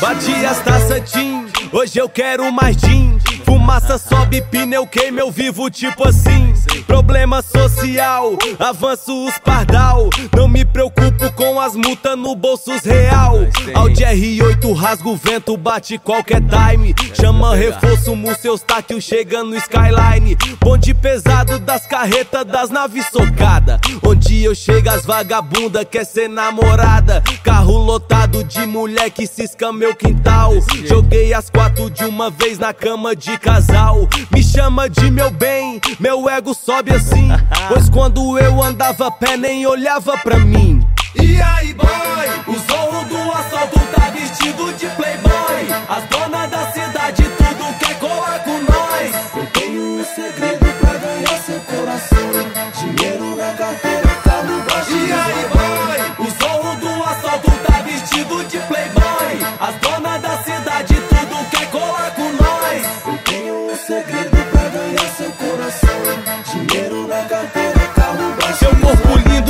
Bati as taças. Hoje eu quero mais gin. Fumaça sobe, pneu queima, eu vivo tipo assim. Problema social, avanço os pardal. Não me preocupo com as multas no bolsos real. Audi R8 rasga o vento, bate qualquer time. Chama reforço, seus táquil chega no skyline. Bonde pesado das carretas das naves socada. Onde eu chego, as vagabunda quer ser namorada. Carro lotado de mulher que cisca meu quintal. Joguei as quatro de uma vez na cama de casal. Me chama de meu bem, meu ego sobe assim. Pois quando eu andava a pé, nem olhava pra mim.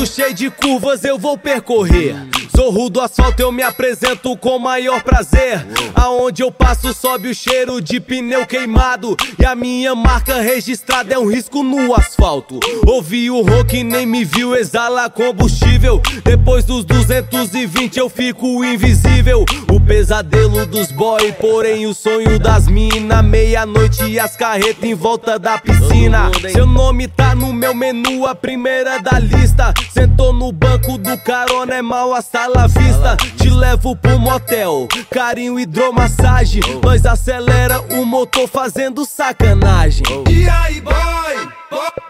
Cheio de curvas, eu vou percorrer. Zorro do asfalto, eu me apresento com maior prazer. Aonde eu passo, sobe o cheiro de pneu queimado. E a minha marca registrada é um risco no asfalto. Ouvi o rock, nem me viu, exala combustível. Depois dos 220, eu fico invisível. Pesadelo dos boy, porém o sonho das mina. Meia-noite e as carretas em volta da piscina. Seu nome tá no meu menu, a primeira da lista. Sentou no banco do carona, é mal a sala vista. Te levo pro motel, carinho, hidromassagem. Nós acelera o motor fazendo sacanagem. E aí, boy? Bo- bo- bo-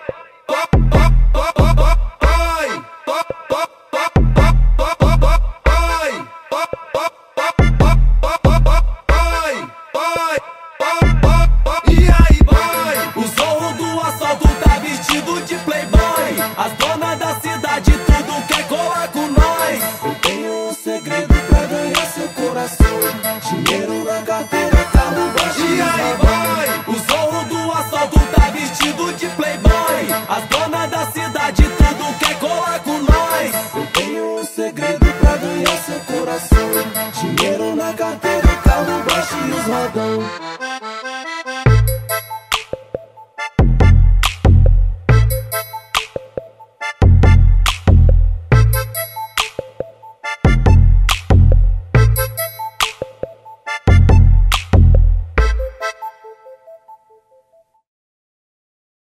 vestido de playboy. As donas da cidade tudo quer colar com nós. Eu tenho um segredo pra ganhar seu coração. Dinheiro na carteira, carro, baixo E aí boy, o zorro do assalto tá vestido de playboy. As donas da cidade tudo quer colar com nós. Eu tenho um segredo pra ganhar seu coração. Dinheiro na carteira, carro, baixo e os rodão.